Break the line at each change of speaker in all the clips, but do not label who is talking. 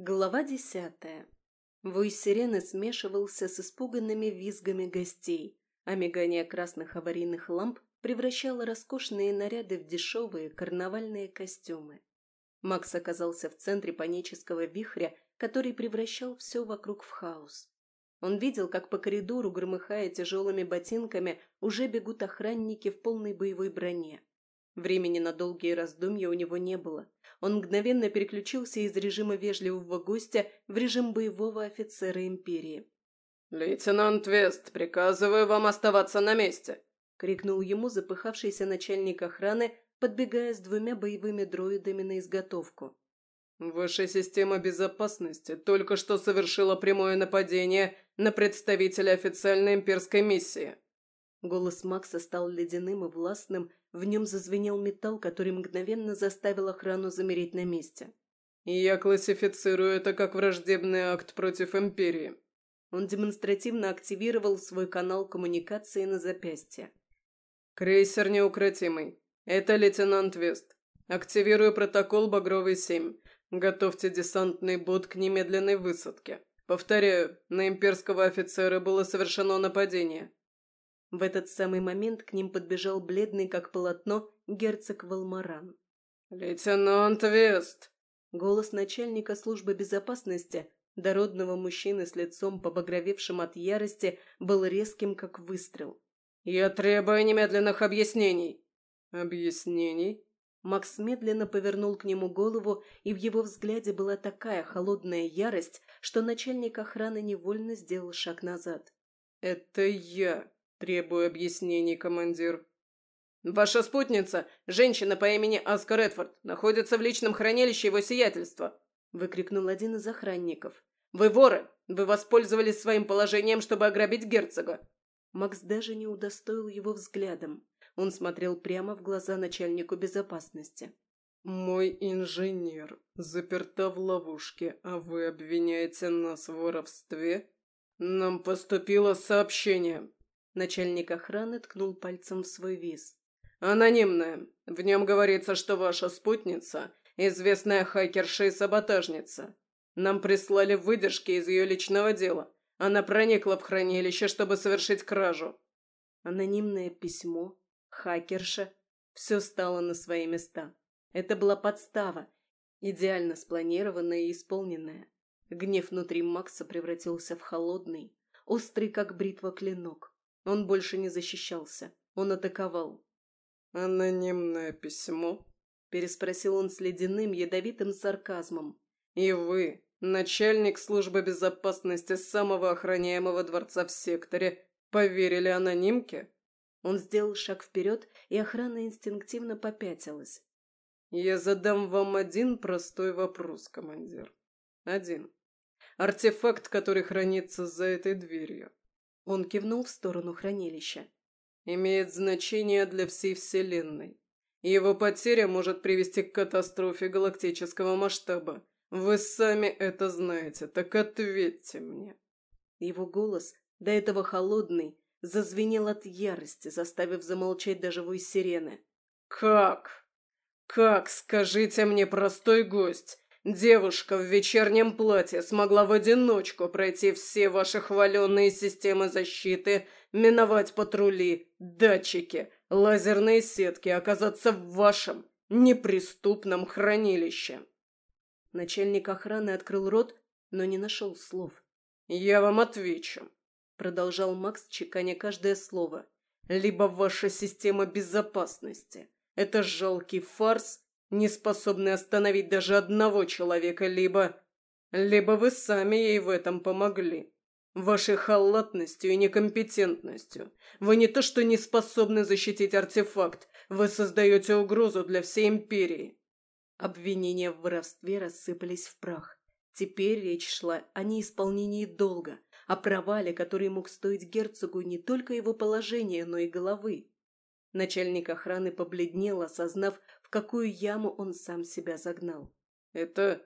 Глава десятая. Вой сирены смешивался с испуганными визгами гостей, а мигание красных аварийных ламп превращало роскошные наряды в дешевые карнавальные костюмы. Макс оказался в центре панического вихря, который превращал все вокруг в хаос. Он видел, как по коридору, громыхая тяжелыми ботинками, уже бегут охранники в полной боевой броне. Времени на долгие раздумья у него не было. Он мгновенно переключился из режима вежливого гостя в режим боевого офицера Империи.
«Лейтенант Вест, приказываю вам оставаться на месте!» — крикнул ему запыхавшийся начальник охраны, подбегая с двумя боевыми дроидами на изготовку. «Ваша система безопасности только что совершила прямое нападение на представителя официальной имперской миссии».
Голос Макса стал ледяным и властным, в нем зазвенел металл, который мгновенно заставил охрану замереть на месте.
«Я классифицирую это как враждебный акт против Империи».
Он демонстративно активировал свой канал коммуникации на запястье.
«Крейсер неукротимый. Это лейтенант Вест. Активирую протокол «Багровый-7». Готовьте десантный бот к немедленной высадке. Повторяю, на имперского офицера было совершено нападение.
В этот самый момент к ним подбежал бледный, как полотно, герцог Валмаран.
«Лейтенант Вест!»
Голос начальника службы безопасности, дородного мужчины с лицом побагровевшим от ярости, был резким, как выстрел.
«Я требую немедленных объяснений!» «Объяснений?»
Макс медленно повернул к нему голову, и в его взгляде была такая холодная ярость, что начальник охраны невольно сделал шаг назад.
«Это я!» «Требую объяснений, командир». «Ваша спутница, женщина по имени Аска Редфорд, находится в личном хранилище его сиятельства», — выкрикнул один из охранников. «Вы воры! Вы воспользовались своим положением, чтобы ограбить герцога!»
Макс даже не удостоил его взглядом. Он смотрел прямо в глаза начальнику безопасности.
«Мой инженер заперта в ловушке, а вы обвиняете нас в воровстве? Нам поступило сообщение.
Начальник охраны ткнул пальцем в свой виз.
«Анонимная. В нем говорится, что ваша спутница – известная хакерша и саботажница. Нам прислали выдержки из ее личного дела. Она проникла в хранилище, чтобы совершить кражу».
Анонимное письмо, хакерша – все стало на свои места. Это была подстава, идеально спланированная и исполненная. Гнев внутри Макса превратился в холодный, острый, как бритва, клинок. Он больше не защищался. Он атаковал.
«Анонимное письмо?» – переспросил он с ледяным, ядовитым сарказмом. «И вы, начальник службы безопасности самого охраняемого дворца в секторе, поверили анонимке?»
Он сделал шаг вперед, и охрана инстинктивно попятилась.
«Я задам вам один простой вопрос, командир. Один. Артефакт, который хранится за этой дверью.
Он кивнул в сторону хранилища.
«Имеет значение для всей Вселенной. Его потеря может привести к катастрофе галактического масштаба. Вы сами это знаете, так ответьте мне».
Его голос, до этого холодный, зазвенел от ярости, заставив замолчать даже вой сирены.
«Как? Как, скажите мне, простой гость, Девушка в вечернем платье смогла в одиночку пройти все ваши хваленные системы защиты, миновать патрули, датчики, лазерные сетки, оказаться в вашем неприступном хранилище.
Начальник охраны открыл рот, но не нашел слов.
«Я вам отвечу», — продолжал Макс, чеканя каждое слово. «Либо ваша система безопасности. Это жалкий фарс, не способны остановить даже одного человека, либо... Либо вы сами ей в этом помогли. Вашей халатностью и некомпетентностью. Вы не то что не способны защитить артефакт, вы создаете угрозу для всей империи.
Обвинения в воровстве рассыпались в прах. Теперь речь шла о неисполнении долга, о провале, который мог стоить герцогу не только его положения, но и головы. Начальник охраны побледнел, осознав, в какую яму он сам себя загнал.
«Это...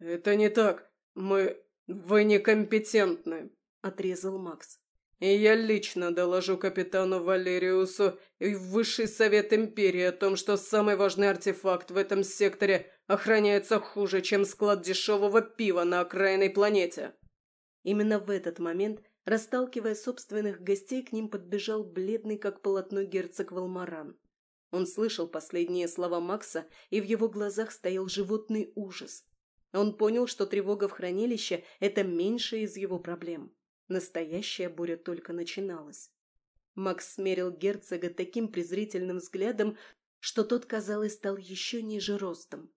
это не так. Мы... вы некомпетентны», — отрезал Макс. «И я лично доложу капитану Валериусу и в Высший Совет Империи о том, что самый важный артефакт в этом секторе охраняется хуже, чем склад дешевого пива на окраинной планете».
Именно в этот момент, расталкивая собственных гостей, к ним подбежал бледный, как полотно герцог Валмаран. Он слышал последние слова Макса, и в его глазах стоял животный ужас. Он понял, что тревога в хранилище – это меньше из его проблем. Настоящая буря только начиналась. Макс смерил герцога таким презрительным взглядом, что тот, казалось, стал еще ниже ростом.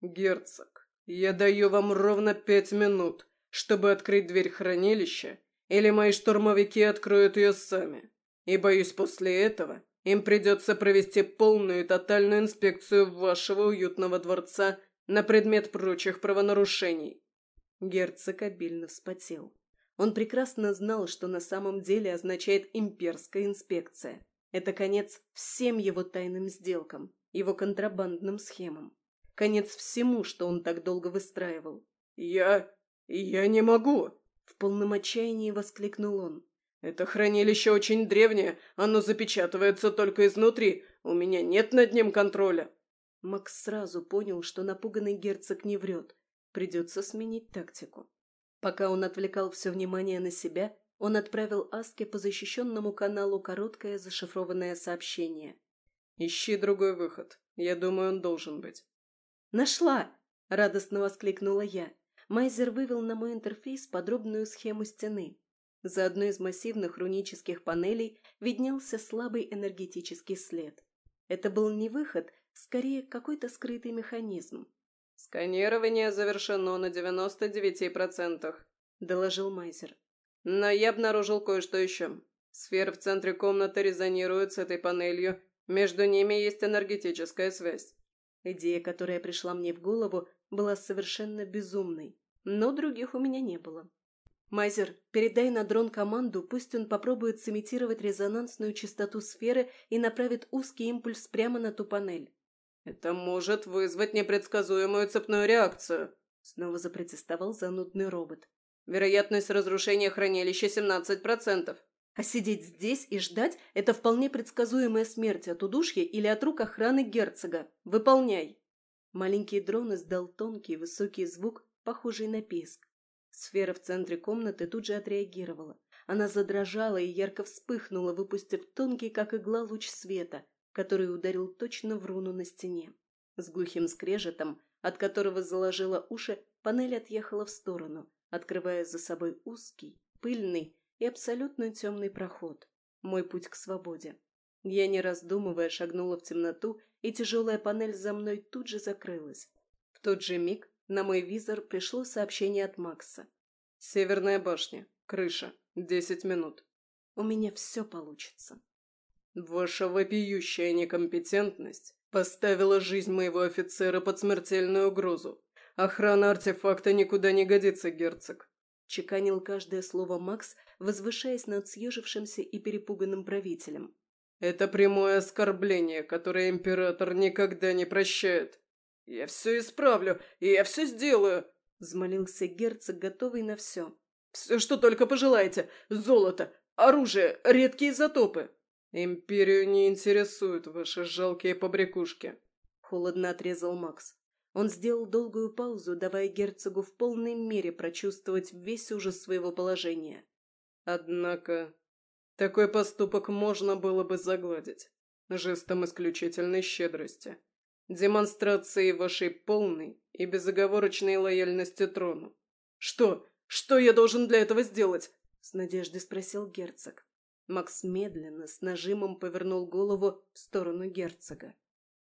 «Герцог, я даю вам ровно пять минут, чтобы открыть дверь хранилища, или мои штурмовики откроют ее сами. И, боюсь, после этого им придется провести полную и тотальную инспекцию вашего уютного дворца на предмет прочих правонарушений».
Герцог обильно вспотел. Он прекрасно знал, что на самом деле означает имперская инспекция. Это конец всем его тайным сделкам, его контрабандным схемам. Конец всему, что он так долго выстраивал.
«Я... я не могу!»
В полном отчаянии воскликнул он.
«Это хранилище очень древнее, оно запечатывается только изнутри, у меня нет над ним контроля».
Макс сразу понял, что напуганный герцог не врет. Придется сменить тактику. Пока он отвлекал все внимание на себя, он отправил Аске по защищенному каналу короткое зашифрованное сообщение.
«Ищи другой выход. Я думаю, он должен быть».
«Нашла!» – радостно воскликнула я. Майзер вывел на мой интерфейс подробную схему стены. За одной из массивных рунических панелей виднелся слабый энергетический след. Это был не выход, скорее какой-то скрытый механизм.
«Сканирование завершено на 99%, — доложил Майзер. «Но я обнаружил кое-что еще. Сфера в центре комнаты резонирует с этой панелью. Между ними есть энергетическая связь».
Идея, которая пришла мне в голову, была совершенно безумной, но других у меня не было. «Майзер, передай на дрон команду, пусть он попробует сымитировать резонансную частоту сферы и направит узкий импульс прямо на ту панель».
«Это может вызвать непредсказуемую цепную реакцию», —
снова запротестовал занудный робот.
«Вероятность разрушения хранилища 17%.
А сидеть здесь и ждать – это вполне предсказуемая смерть от удушья или от рук охраны герцога. Выполняй!» Маленький дрон издал тонкий высокий звук, похожий на писк. Сфера в центре комнаты тут же отреагировала. Она задрожала и ярко вспыхнула, выпустив тонкий, как игла, луч света, который ударил точно в руну на стене. С глухим скрежетом, от которого заложила уши, панель отъехала в сторону, открывая за собой узкий, пыльный и абсолютно темный проход. Мой путь к свободе. Я, не раздумывая, шагнула в темноту, и тяжелая панель за мной тут же закрылась. В тот же миг на мой визор пришло сообщение от Макса.
«Северная башня. Крыша. Десять минут».
«У меня все получится».
«Ваша вопиющая некомпетентность поставила жизнь моего офицера под смертельную угрозу. Охрана артефакта никуда не годится, герцог».
Чеканил каждое слово Макс, возвышаясь над съежившимся и перепуганным правителем.
«Это прямое оскорбление, которое император никогда не прощает». «Я все исправлю, и я все сделаю!»
— взмолился герцог, готовый на все.
«Все, что только пожелаете. Золото, оружие, редкие изотопы. Империю не интересуют ваши жалкие побрякушки», —
холодно отрезал Макс. Он сделал долгую паузу, давая герцогу в полной мере прочувствовать весь ужас своего положения.
«Однако такой поступок можно было бы загладить жестом исключительной щедрости демонстрацией вашей полной и безоговорочной лояльности трону. Что? Что я должен для этого сделать?
С надеждой спросил герцог. Макс медленно, с нажимом повернул голову в сторону герцога.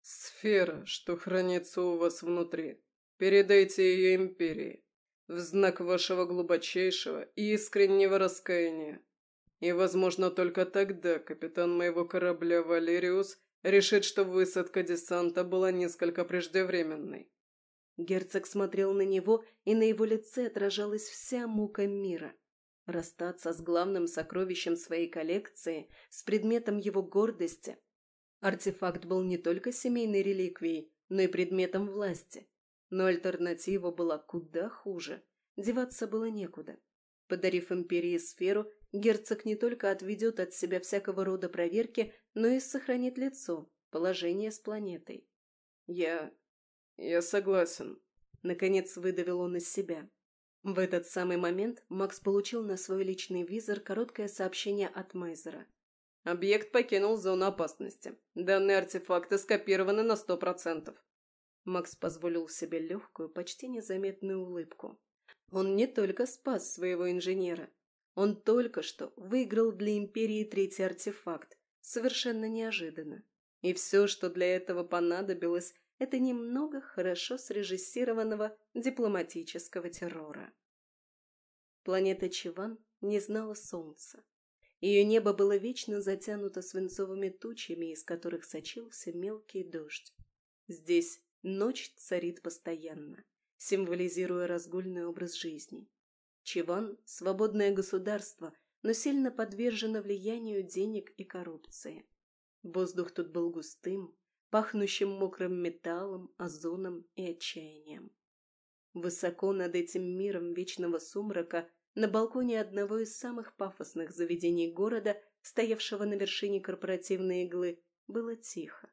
«Сфера, что хранится у вас внутри, передайте ее империи, в знак вашего глубочайшего и искреннего раскаяния. И, возможно, только тогда капитан моего корабля Валериус решит, что высадка десанта была несколько преждевременной.
Герцог смотрел на него, и на его лице отражалась вся мука мира. Расстаться с главным сокровищем своей коллекции, с предметом его гордости. Артефакт был не только семейной реликвией, но и предметом власти. Но альтернатива была куда хуже. Деваться было некуда. Подарив империи сферу, герцог не только отведет от себя всякого рода проверки, но и сохранит лицо, положение с планетой. Я...
я согласен», —
наконец выдавил он из себя. В этот самый момент Макс получил на свой личный визор короткое сообщение от Мейзера.
«Объект покинул зону опасности. Данные артефакта скопированы на сто процентов».
Макс позволил себе легкую, почти незаметную улыбку. Он не только спас своего инженера, он только что выиграл для Империи третий артефакт, совершенно неожиданно. И все, что для этого понадобилось, это немного хорошо срежиссированного дипломатического террора. Планета Чиван не знала солнца. Ее небо было вечно затянуто свинцовыми тучами, из которых сочился мелкий дождь. Здесь ночь царит постоянно, символизируя разгульный образ жизни. Чиван – свободное государство, но сильно подвержено влиянию денег и коррупции. Воздух тут был густым, пахнущим мокрым металлом, озоном и отчаянием. Высоко над этим миром вечного сумрака на балконе одного из самых пафосных заведений города, стоявшего на вершине корпоративной иглы, было тихо.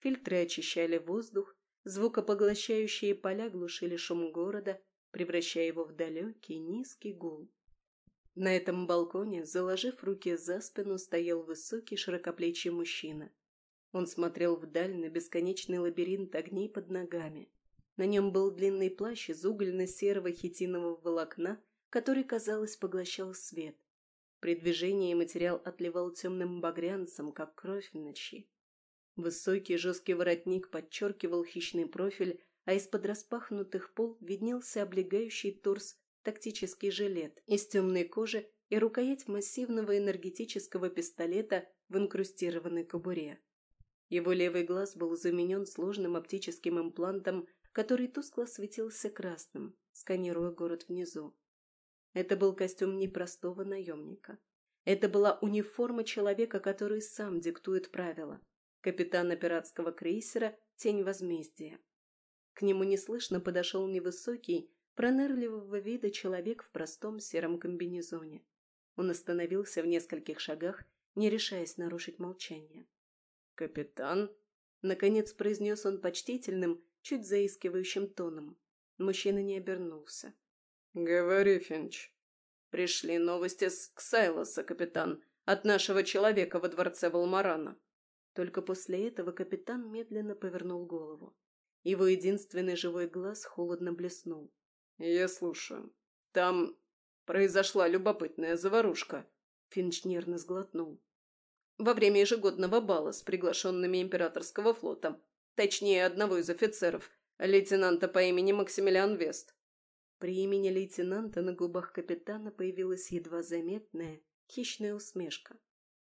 Фильтры очищали воздух, звукопоглощающие поля глушили шум города, превращая его в далекий низкий гул. На этом балконе, заложив руки за спину, стоял высокий широкоплечий мужчина. Он смотрел вдаль на бесконечный лабиринт огней под ногами. На нем был длинный плащ из угольно-серого хитинового волокна, который, казалось, поглощал свет. При движении материал отливал темным багрянцем, как кровь в ночи. Высокий жесткий воротник подчеркивал хищный профиль, а из-под распахнутых пол виднелся облегающий торс тактический жилет из темной кожи и рукоять массивного энергетического пистолета в инкрустированной кобуре. Его левый глаз был заменен сложным оптическим имплантом, который тускло светился красным, сканируя город внизу. Это был костюм непростого наемника. Это была униформа человека, который сам диктует правила. Капитана пиратского крейсера «Тень возмездия». К нему неслышно подошел невысокий, пронырливого вида человек в простом сером комбинезоне. Он остановился в нескольких шагах, не решаясь нарушить молчание.
«Капитан?»
— наконец произнес он почтительным, чуть заискивающим тоном. Мужчина не обернулся.
«Говори, Финч». «Пришли новости с Ксайлоса, капитан, от нашего человека во дворце Валмарана».
Только после этого капитан медленно повернул голову. Его единственный живой глаз холодно блеснул.
«Я слушаю. Там произошла любопытная заварушка».
Финч нервно сглотнул
во время ежегодного бала с приглашенными императорского флота, точнее, одного из офицеров, лейтенанта по имени Максимилиан Вест.
При имени лейтенанта на губах капитана появилась едва заметная, хищная усмешка.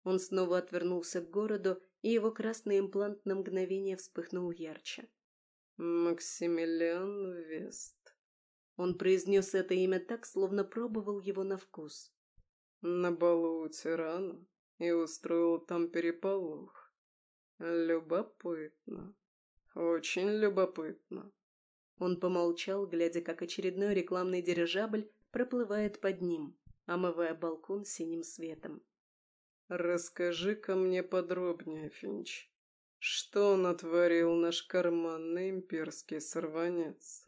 Он снова отвернулся к городу, и его красный имплант на мгновение вспыхнул ярче.
«Максимилиан Вест».
Он произнес это имя так, словно пробовал его на вкус.
«На балу у тирана и устроил там переполох. Любопытно. Очень любопытно.
Он помолчал, глядя, как очередной рекламный дирижабль проплывает под ним, омывая балкон синим светом.
«Расскажи-ка мне подробнее, Финч. Что натворил наш карманный имперский сорванец?»